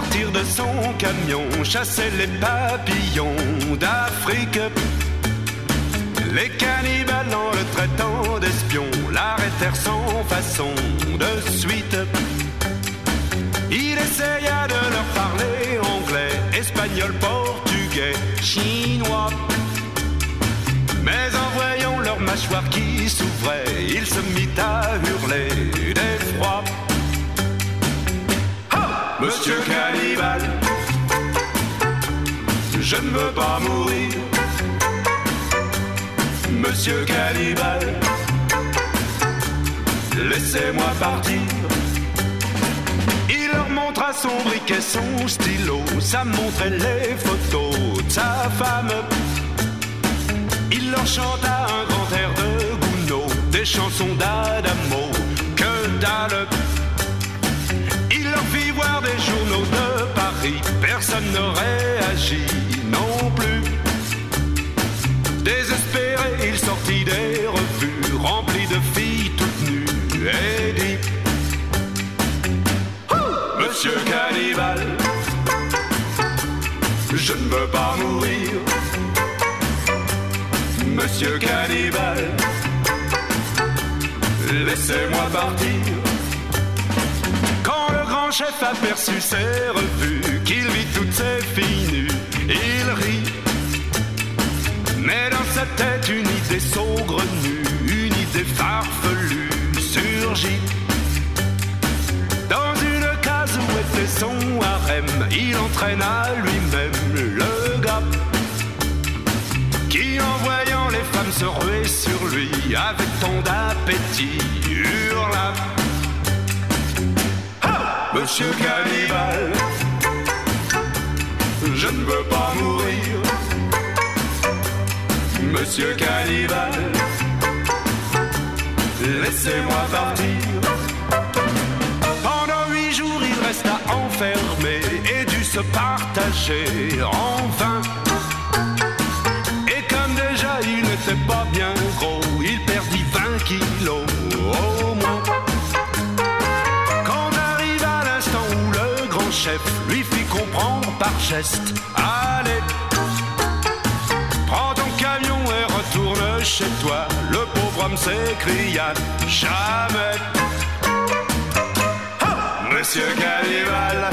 sortir de son camion, chassait les papillons d'Afrique. Les cannibales en le traitant d'espion l'arrêtèrent sans façon de suite. Il essaya de leur parler anglais, espagnol, portugais, chinois. Mais en voyant leur mâchoire qui s'ouvrait, il se mit à hurler d'effroi. Monsieur Cannibal, je ne veux pas mourir. Monsieur Cannibal, laissez-moi partir. Il leur montra son briquet, son stylo, ça montrait les photos de sa femme. Il leur chanta un grand air de Gounod, des chansons d'Adamo, que dalle. Des journaux de Paris, personne n'aurait agi non plus. Désespéré, il sortit des revues remplies de filles toutes nues et dit Monsieur Cannibal, je ne veux pas mourir. Monsieur Cannibal, laissez-moi partir. Chef aperçut ses revues, qu'il vit toutes ses filles nues, il rit. Mais dans sa tête, une idée saugrenue, une idée farfelue surgit. Dans une case où était son harem, il entraîna lui-même le gars. Qui en voyant les femmes se ruer sur lui, avec tant d'appétit, hurla. Monsieur Cannibal, je ne veux pas mourir. Monsieur Cannibal, laissez-moi partir. Pendant huit jours, il resta enfermé et dut se partager enfin. Par geste, allez, prends ton camion et retourne chez toi. Le pauvre homme s'écria, jamais. Monsieur Cannibal,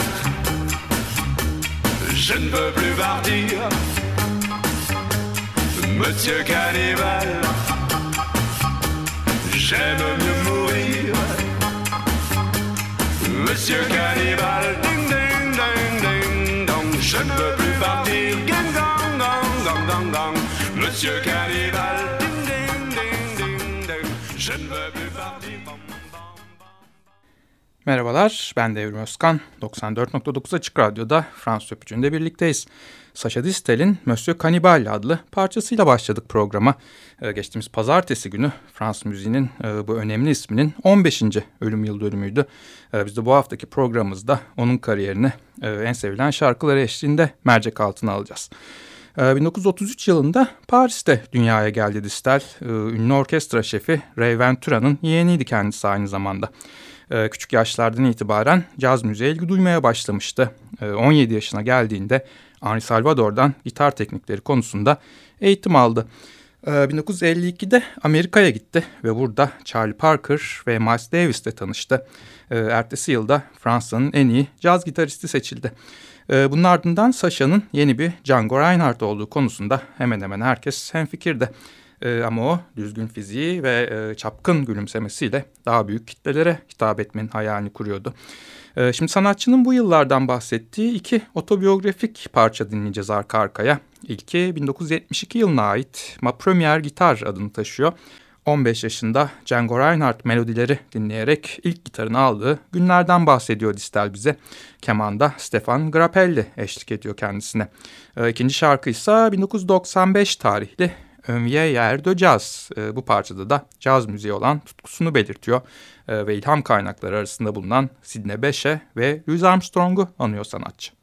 je ne veux plus partir. Monsieur Cannibal, j'aime mieux mourir. Monsieur Cannibal, bom, bom. Merhabalar, ben Devrim Özkan. 94.9 Açık Radyo'da Fransız Öpücü'nde birlikteyiz. Sacha Distel'in Monsieur Cannibal adlı parçasıyla başladık programa. Ee, geçtiğimiz pazartesi günü Fransız müziğinin e, bu önemli isminin 15. ölüm yıl dönümüydü. Ee, biz de bu haftaki programımızda onun kariyerini e, en sevilen şarkıları eşliğinde mercek altına alacağız. Ee, 1933 yılında Paris'te dünyaya geldi Distel. Ee, ünlü orkestra şefi Ray Ventura'nın yeğeniydi kendisi aynı zamanda. Ee, küçük yaşlardan itibaren caz müziğe ilgi duymaya başlamıştı. Ee, 17 yaşına geldiğinde Henri Salvador'dan gitar teknikleri konusunda eğitim aldı. Ee, 1952'de Amerika'ya gitti ve burada Charlie Parker ve Miles Davis'le tanıştı. Ee, ertesi yılda Fransa'nın en iyi caz gitaristi seçildi. Ee, bunun ardından Sasha'nın yeni bir Django Reinhardt olduğu konusunda hemen hemen herkes hemfikirdi. Ee, ama o düzgün fiziği ve e, çapkın gülümsemesiyle daha büyük kitlelere hitap etmenin hayalini kuruyordu. Ee, şimdi sanatçının bu yıllardan bahsettiği iki otobiyografik parça dinleyeceğiz arka arkaya. İlki 1972 yılına ait Ma Première Gitar adını taşıyor. 15 yaşında Django Reinhardt melodileri dinleyerek ilk gitarını aldığı günlerden bahsediyor Distel bize. Kemanda Stefan Grappelli eşlik ediyor kendisine. Ee, ikinci şarkı ise 1995 tarihli Un Vieillard de. Ee, bu parçada da caz müziği olan tutkusunu belirtiyor. Ee, ve ilham kaynakları arasında bulunan Sidney Bechet ve Louis Armstrong'u anıyor sanatçı.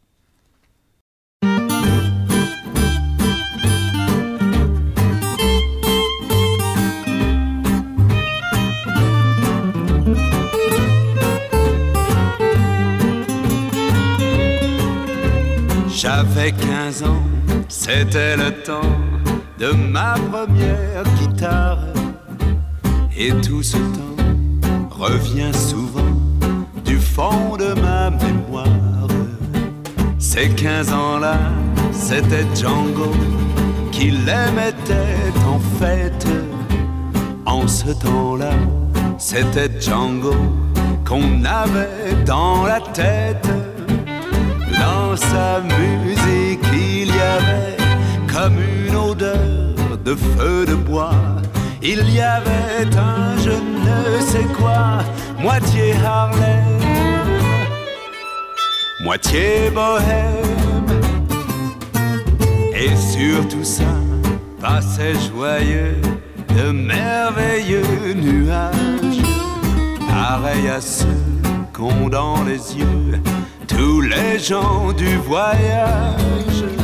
J'avais 15 ans, c'était le temps de ma première guitare. Et tout ce temps revient souvent du fond de ma mémoire. Ces 15 ans-là, c'était Django qui les mettait en fête. En ce temps-là, c'était Django qu'on avait dans la tête. Dans sa musique, feu de bois. Il y avait un je ne sais quoi, moitié Harlem, moitié bohème. Et sur tout ça, passait joyeux de merveilleux nuages, pareils à ceux qu'ont dans les yeux tous les gens du voyage.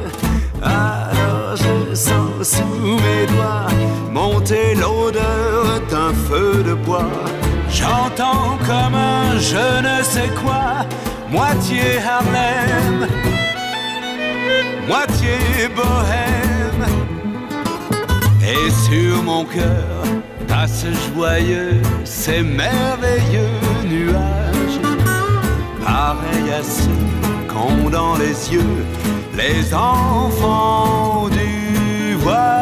Je sens sous mes doigts monter l'odeur d'un feu de bois. J'entends comme un je ne sais quoi, moitié Harlem, moitié bohème. Et sur mon cœur, passe joyeux ces merveilleux nuages, pareil à ceux dans les yeux les enfants du voyage.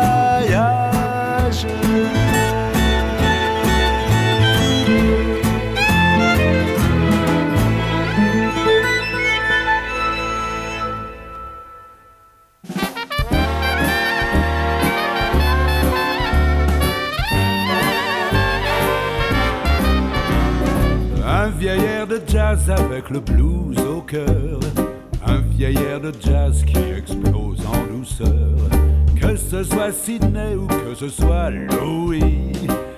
jazz avec le blues au cœur. De jazz qui explose en douceur. Que ce soit Sydney ou que ce soit Louis,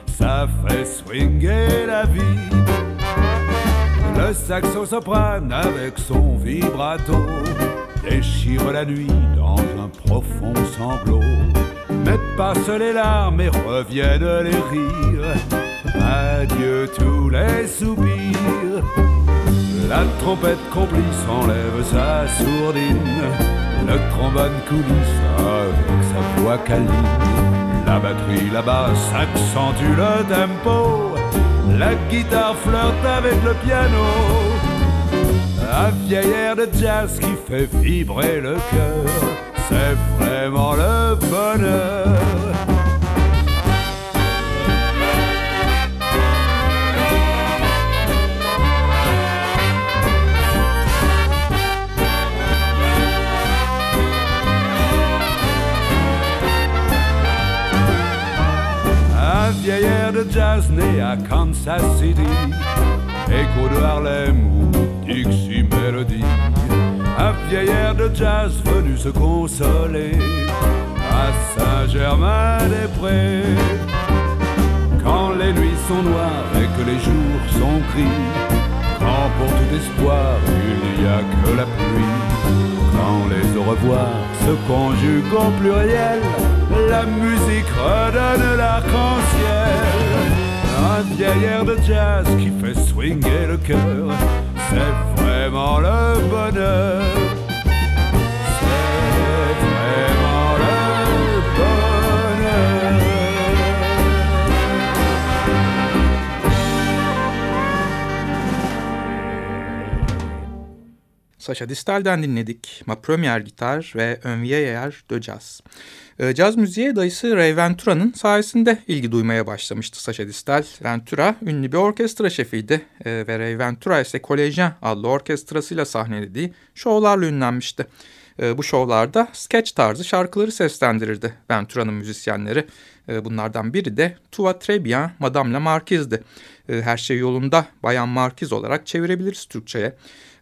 ça fait swinger la vie. Le saxo soprane avec son vibrato déchire la nuit dans un profond sanglot. Mais passe les larmes et reviennent les rires. Adieu tous les soupirs. La trompette complice enlève sa sourdine. Le trombone coulisse avec sa voix câline. La batterie, la basse accentue le tempo. La guitare flirte avec le piano. Un vieil air de jazz qui fait vibrer le cœur. C'est vraiment le bonheur. Vieil air de jazz né à Kansas City, écho de Harlem ou Dixie Melody. Un vieil air de jazz venu se consoler à Saint-Germain-des-Prés. Quand les nuits sont noires et que les jours sont gris, quand pour tout espoir il n'y a que la pluie Quand les au revoir se conjuguent au pluriel, la musique redonne l'arc-en-ciel. Un vieil air de jazz qui fait swinger le cœur, c'est vraiment le bonheur. Sacha Distel'den dinledik. Ma Premier Gitar ve Vieillard de Jazz. E, caz müziğe dayısı Ray Ventura'nın sayesinde ilgi duymaya başlamıştı Sacha Distel. Ventura ünlü bir orkestra şefiydi e, ve Ray Ventura ise Kolejen adlı orkestrasıyla sahnelediği şovlarla ünlenmişti. E, bu şovlarda sketch tarzı şarkıları seslendirirdi Ventura'nın müzisyenleri. E, bunlardan biri de Tua Trebian Madame la Marquise'di. E, her şey yolunda Bayan Markiz olarak çevirebiliriz Türkçe'ye.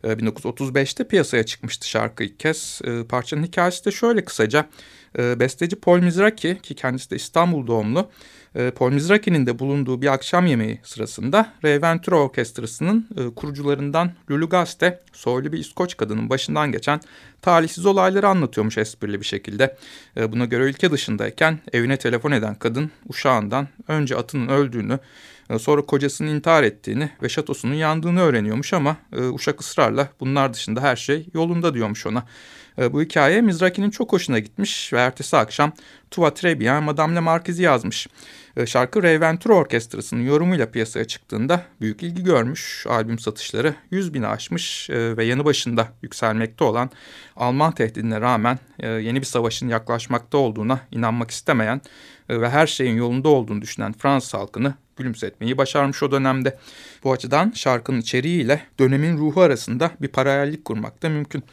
1935'te ee, piyasaya çıkmıştı şarkı ilk kez. Ee, parçanın hikayesi de şöyle kısaca. Ee, besteci Paul Mizraki ki kendisi de İstanbul doğumlu. Paul Mizraki'nin de bulunduğu bir akşam yemeği sırasında Ray Ventura Orkestrası'nın e, kurucularından Lulu Gaste, soylu bir İskoç kadının başından geçen talihsiz olayları anlatıyormuş esprili bir şekilde. Buna göre ülke dışındayken evine telefon eden kadın uşağından önce atının öldüğünü e, sonra kocasının intihar ettiğini ve şatosunun yandığını öğreniyormuş ama e, uşak ısrarla bunlar dışında her şey yolunda diyormuş ona. E, bu hikaye Mizraki'nin çok hoşuna gitmiş ve ertesi akşam Tuva Trebian Madame Le Marquis'i yazmış. E, şarkı Ray Orkestrası'nın yorumuyla piyasaya çıktığında büyük ilgi görmüş. Albüm satışları 100 bini aşmış e, ve yanı başında yükselmekte olan Alman tehdidine rağmen yeni bir savaşın yaklaşmakta olduğuna inanmak istemeyen ve her şeyin yolunda olduğunu düşünen Fransız halkını gülümsetmeyi başarmış o dönemde. Bu açıdan şarkının içeriğiyle dönemin ruhu arasında bir paralellik kurmak da mümkün.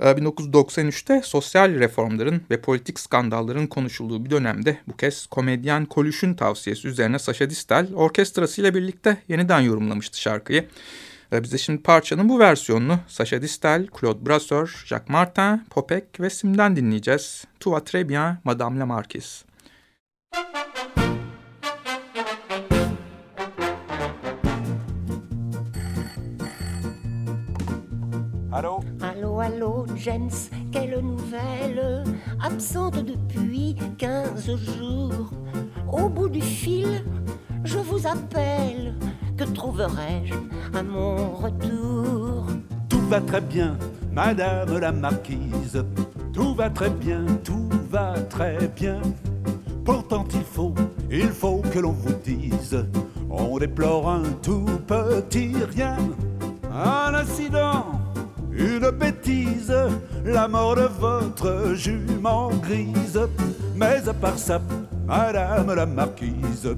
1993'te ee, sosyal reformların ve politik skandalların konuşulduğu bir dönemde bu kez komedyen Kolüş'ün tavsiyesi üzerine Sacha Distel orkestrasıyla birlikte yeniden yorumlamıştı şarkıyı. Ee, Bize şimdi parçanın bu versiyonunu Sacha Distel, Claude Brasseur, Jacques Martin, Popek ve Sim'den dinleyeceğiz. Tout très bien, Madame la Marquise. Allô Allô, allô, Jens, quelle nouvelle? Absente depuis 15 jours. Au bout du fil, je vous appelle. Que trouverai-je à mon retour? Tout va très bien, Madame la Marquise. Tout va très bien, tout va très bien. Pourtant il faut, il faut que l'on vous dise, on déplore un tout petit rien, un incident une bêtise, la mort de votre jument grise. Mais à part ça, Madame la Marquise,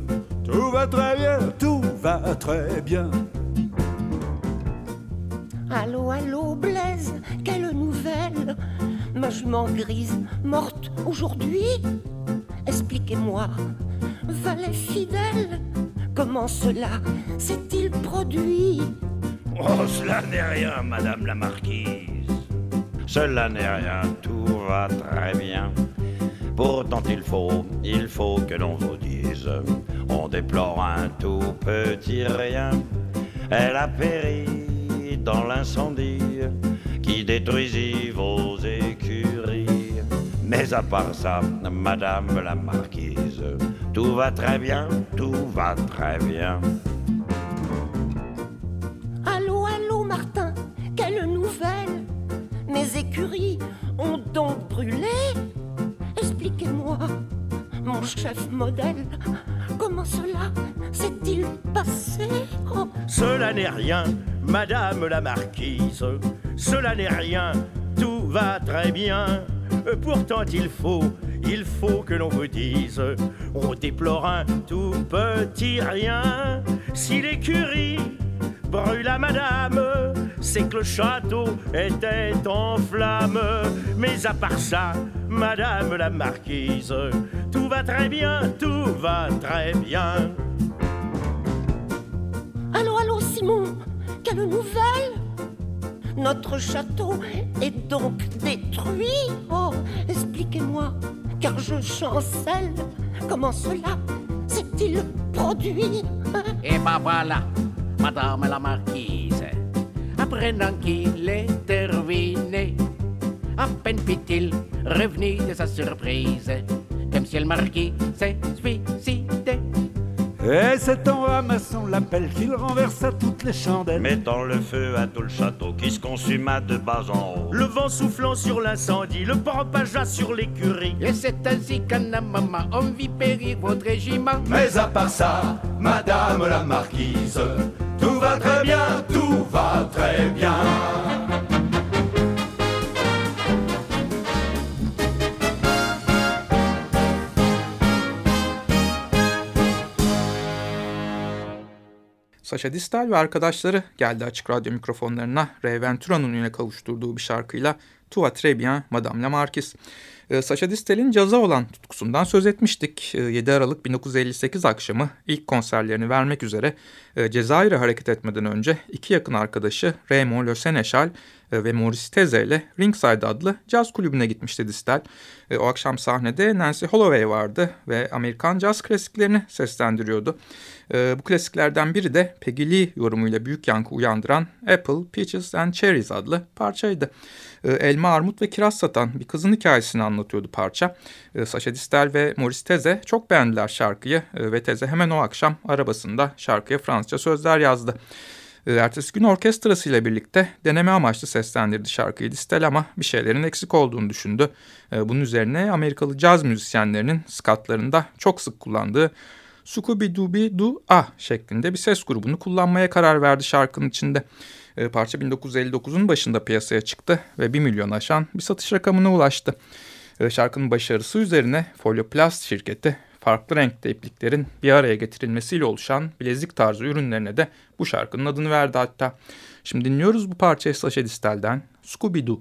tout va très bien, tout va très bien. Allô, allô, Blaise, quelle nouvelle? Ma jument grise, morte aujourd'hui? Expliquez-moi, valet fidèle, comment cela s'est-il produit? Oh, cela n'est rien, Madame la Marquise. Cela n'est rien, tout va très bien. Pourtant il faut, il faut que l'on vous dise, on déplore un tout petit rien. Elle a péri dans l'incendie qui détruisit vos écuries. Mais à part ça, Madame la Marquise, tout va très bien, tout va très bien. Ont donc brûlé Expliquez-moi, mon chef modèle, comment cela s'est-il passé? Oh. Cela n'est rien, Madame la Marquise, cela n'est rien, tout va très bien. Pourtant il faut, il faut que l'on vous dise, on déplore un tout petit rien. Si l'écurie brûle à madame, c'est que le château était en flammes. Mais à part ça, madame la marquise, tout va très bien, tout va très bien. Allô, allô, Simon, quelle nouvelle Notre château est donc détruit Oh, expliquez-moi, car je chancelle. Comment cela s'est-il produit Et ben voilà, Madame la Marquise, apprenant qu'il est terminé, à peine fit-il revenu de sa surprise, comme si elle marquait s'est suicidé. Et c'est en ramassant l'appel qu'il renversa toutes les chandelles. Mettant le feu à tout le château qui se consuma de bas en haut. Le vent soufflant sur l'incendie, le propagea sur l'écurie. Et c'est ainsi qu'un maman on vit périr votre régiment. Mais à part ça, Madame la Marquise, tout va très bien, tout va très bien. Sasha Distel ve arkadaşları geldi açık radyo mikrofonlarına Ray Ventura'nın üne kavuşturduğu bir şarkıyla Tua Très Bien Madame la Marquise. Ee, Sasha Distel'in caza olan tutkusundan söz etmiştik. 7 ee, Aralık 1958 akşamı ilk konserlerini vermek üzere e, Cezayir'e hareket etmeden önce iki yakın arkadaşı Raymond Le Seneschal e, ve Maurice Teze ile Ringside adlı caz kulübüne gitmişti Distel. E, o akşam sahnede Nancy Holloway vardı ve Amerikan caz klasiklerini seslendiriyordu. Bu klasiklerden biri de Peggy Lee yorumuyla büyük yankı uyandıran Apple, Peaches and Cherries adlı parçaydı. Elma, armut ve kiraz satan bir kızın hikayesini anlatıyordu parça. Sasha Distel ve Maurice Teze çok beğendiler şarkıyı ve Teze hemen o akşam arabasında şarkıya Fransızca sözler yazdı. Ertesi gün orkestrasıyla birlikte deneme amaçlı seslendirdi şarkıyı Distel ama bir şeylerin eksik olduğunu düşündü. Bunun üzerine Amerikalı caz müzisyenlerinin skatlarında çok sık kullandığı Scooby-Dooby-Doo Ah şeklinde bir ses grubunu kullanmaya karar verdi şarkının içinde. E, parça 1959'un başında piyasaya çıktı ve 1 milyon aşan bir satış rakamına ulaştı. Şarkının başarısı üzerine Folioplast şirketi farklı renkte ipliklerin bir araya getirilmesiyle oluşan bilezik tarzı ürünlerine de bu şarkının adını verdi hatta. Şimdi dinliyoruz bu parçayı Sasha Distel'den Scooby-Doo.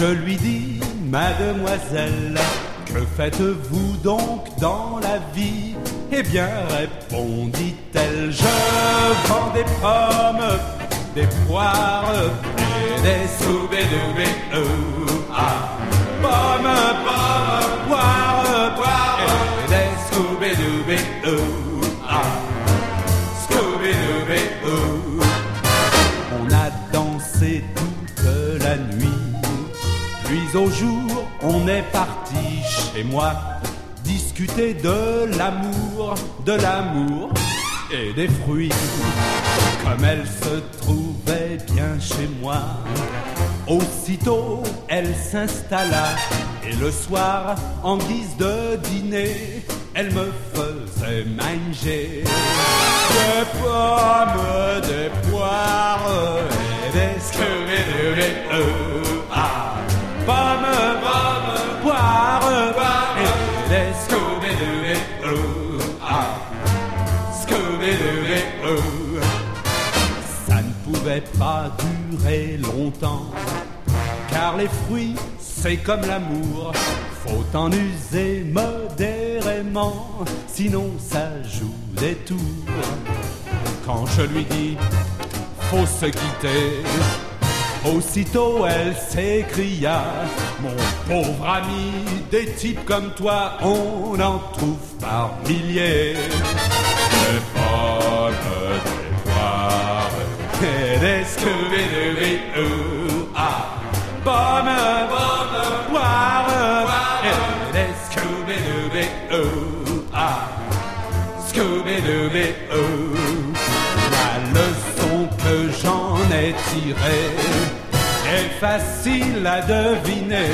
Je lui dis, mademoiselle, que faites-vous donc dans la vie? Eh bien, répondit-elle, je vends des pommes, des poires et des scooby-doo. Ah, moi discuter de l'amour, de l'amour et des fruits. Comme elle se trouvait bien chez moi, aussitôt elle s'installa et le soir, en guise de dîner, elle me faisait manger des pommes, des poires et des et les Scooby-Doo, ah, Scooby-Doo. Ça ne pouvait pas durer longtemps, car les fruits, c'est comme l'amour, faut en user modérément, sinon ça joue des tours. Quand je lui dis, faut se quitter, Aussitôt elle s'écria, mon pauvre ami, des types comme toi, on en trouve par milliers. Des des poires, et des scooby ah, pommes, pommes, poires, et des scooby ah, scooby La leçon j'en ai tirée est facile à deviner.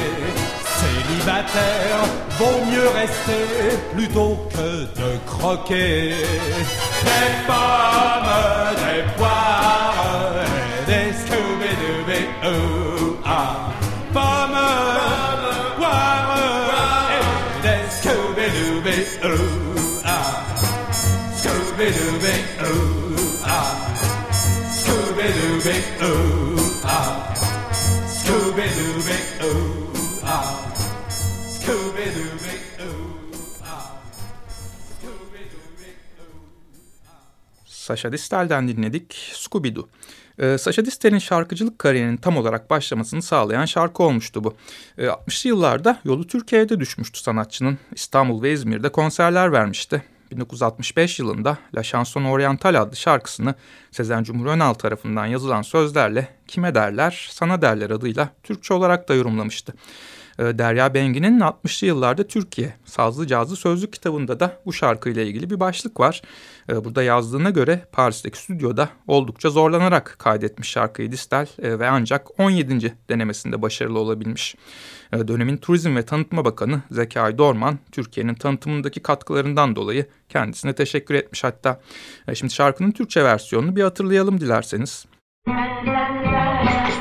Célibataire, vaut mieux rester plutôt que de croquer. Des pommes, des poires, des Scooby-Doo, Scooby-Doo, ah. Sasha Distel'den dinledik Scooby-Doo. Ee, Sasha Distel'in şarkıcılık kariyerinin tam olarak başlamasını sağlayan şarkı olmuştu bu. Ee, 60'lı yıllarda yolu Türkiye'de düşmüştü sanatçının. İstanbul ve İzmir'de konserler vermişti. 1965 yılında La Chanson Orientale adlı şarkısını Sezen Cumhur Önal tarafından yazılan sözlerle Kime Derler, Sana Derler adıyla Türkçe olarak da yorumlamıştı. Ee, Derya Bengi'nin 60'lı yıllarda Türkiye Sazlı Cazlı Sözlük kitabında da bu şarkıyla ilgili bir başlık var. Ee, burada yazdığına göre Paris'teki stüdyoda oldukça zorlanarak kaydetmiş şarkıyı Distel e, ve ancak 17. denemesinde başarılı olabilmiş. Ee, dönemin Turizm ve Tanıtma Bakanı Zekai Dorman Türkiye'nin tanıtımındaki katkılarından dolayı kendisine teşekkür etmiş hatta. Şimdi şarkının Türkçe versiyonunu bir hatırlayalım dilerseniz. Burada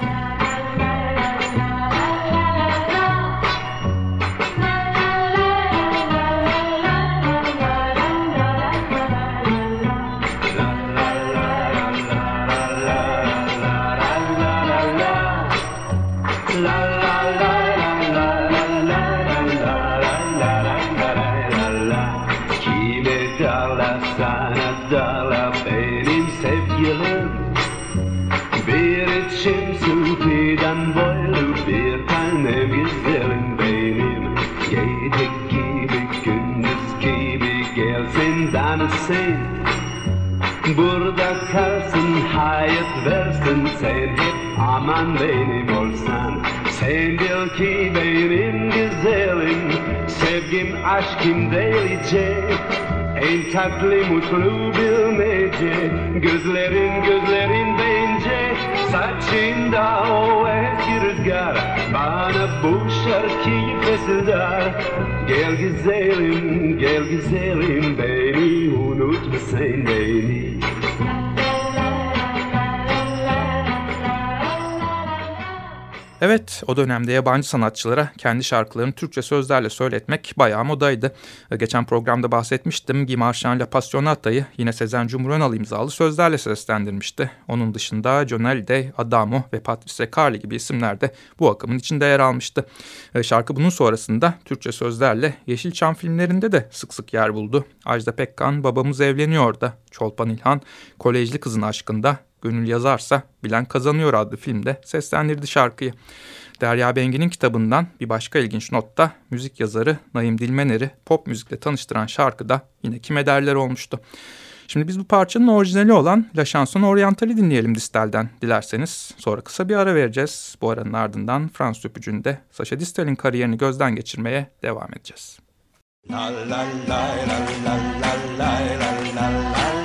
Sevgim aşkım delice En tatlı mutlu bilmece. Gözlerin gözlerin bence Saçında o eski rüzgar. Bana bu şarkıyı fısıldar. Gel güzelim, gel güzelim beni Unutma sen beni Evet, o dönemde yabancı sanatçılara kendi şarkılarını Türkçe sözlerle söyletmek bayağı modaydı. Geçen programda bahsetmiştim. Guy Marchand La Passionata'yı yine Sezen Cumhurönal imzalı sözlerle seslendirmişti. Onun dışında John Hallyday, Adamo ve Patrice Carly gibi isimler de bu akımın içinde yer almıştı. Şarkı bunun sonrasında Türkçe sözlerle Yeşilçam filmlerinde de sık sık yer buldu. Ajda Pekkan Babamız Evleniyor da Çolpan İlhan Kolejli Kızın Aşkında Gönül Yazarsa Bilen Kazanıyor adlı filmde seslendirdi şarkıyı. Derya Bengi'nin kitabından bir başka ilginç notta müzik yazarı Naim Dilmener'i pop müzikle tanıştıran şarkıda yine kime derler olmuştu. Şimdi biz bu parçanın orijinali olan La Chanson Orientale'i dinleyelim Distel'den dilerseniz. Sonra kısa bir ara vereceğiz. Bu aranın ardından Fransız öpücüğünde Sacha Distel'in kariyerini gözden geçirmeye devam edeceğiz. La la la la la la la la la la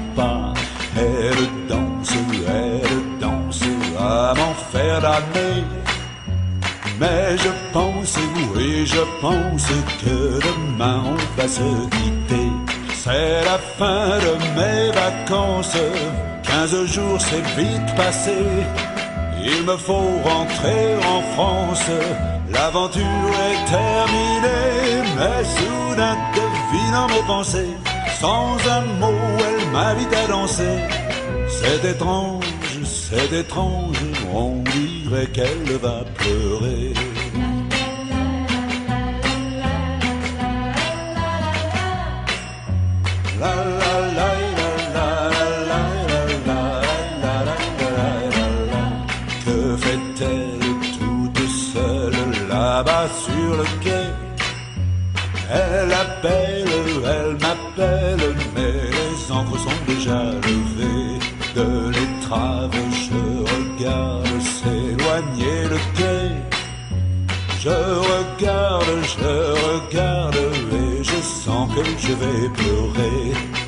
Mais je pense, oui, je pense que demain on va se quitter. C'est la fin de mes vacances, quinze jours c'est vite passé. Il me faut rentrer en France, l'aventure est terminée, mais soudain devinant mes pensées, sans un mot elle m'invite à danser. C'est étrange, c'est étrange, on dirait qu'elle va pleurer.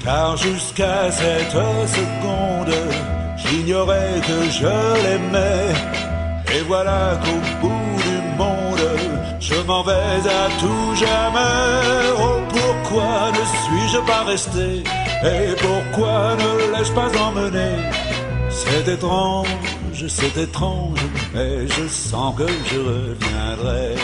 Car jusqu'à cette seconde, j'ignorais que je l'aimais. Et voilà qu'au bout du monde, je m'en vais à tout jamais. Oh, pourquoi ne suis-je pas resté? Et pourquoi ne l'ai-je pas emmené? C'est étrange, c'est étrange, mais je sens que je reviendrai.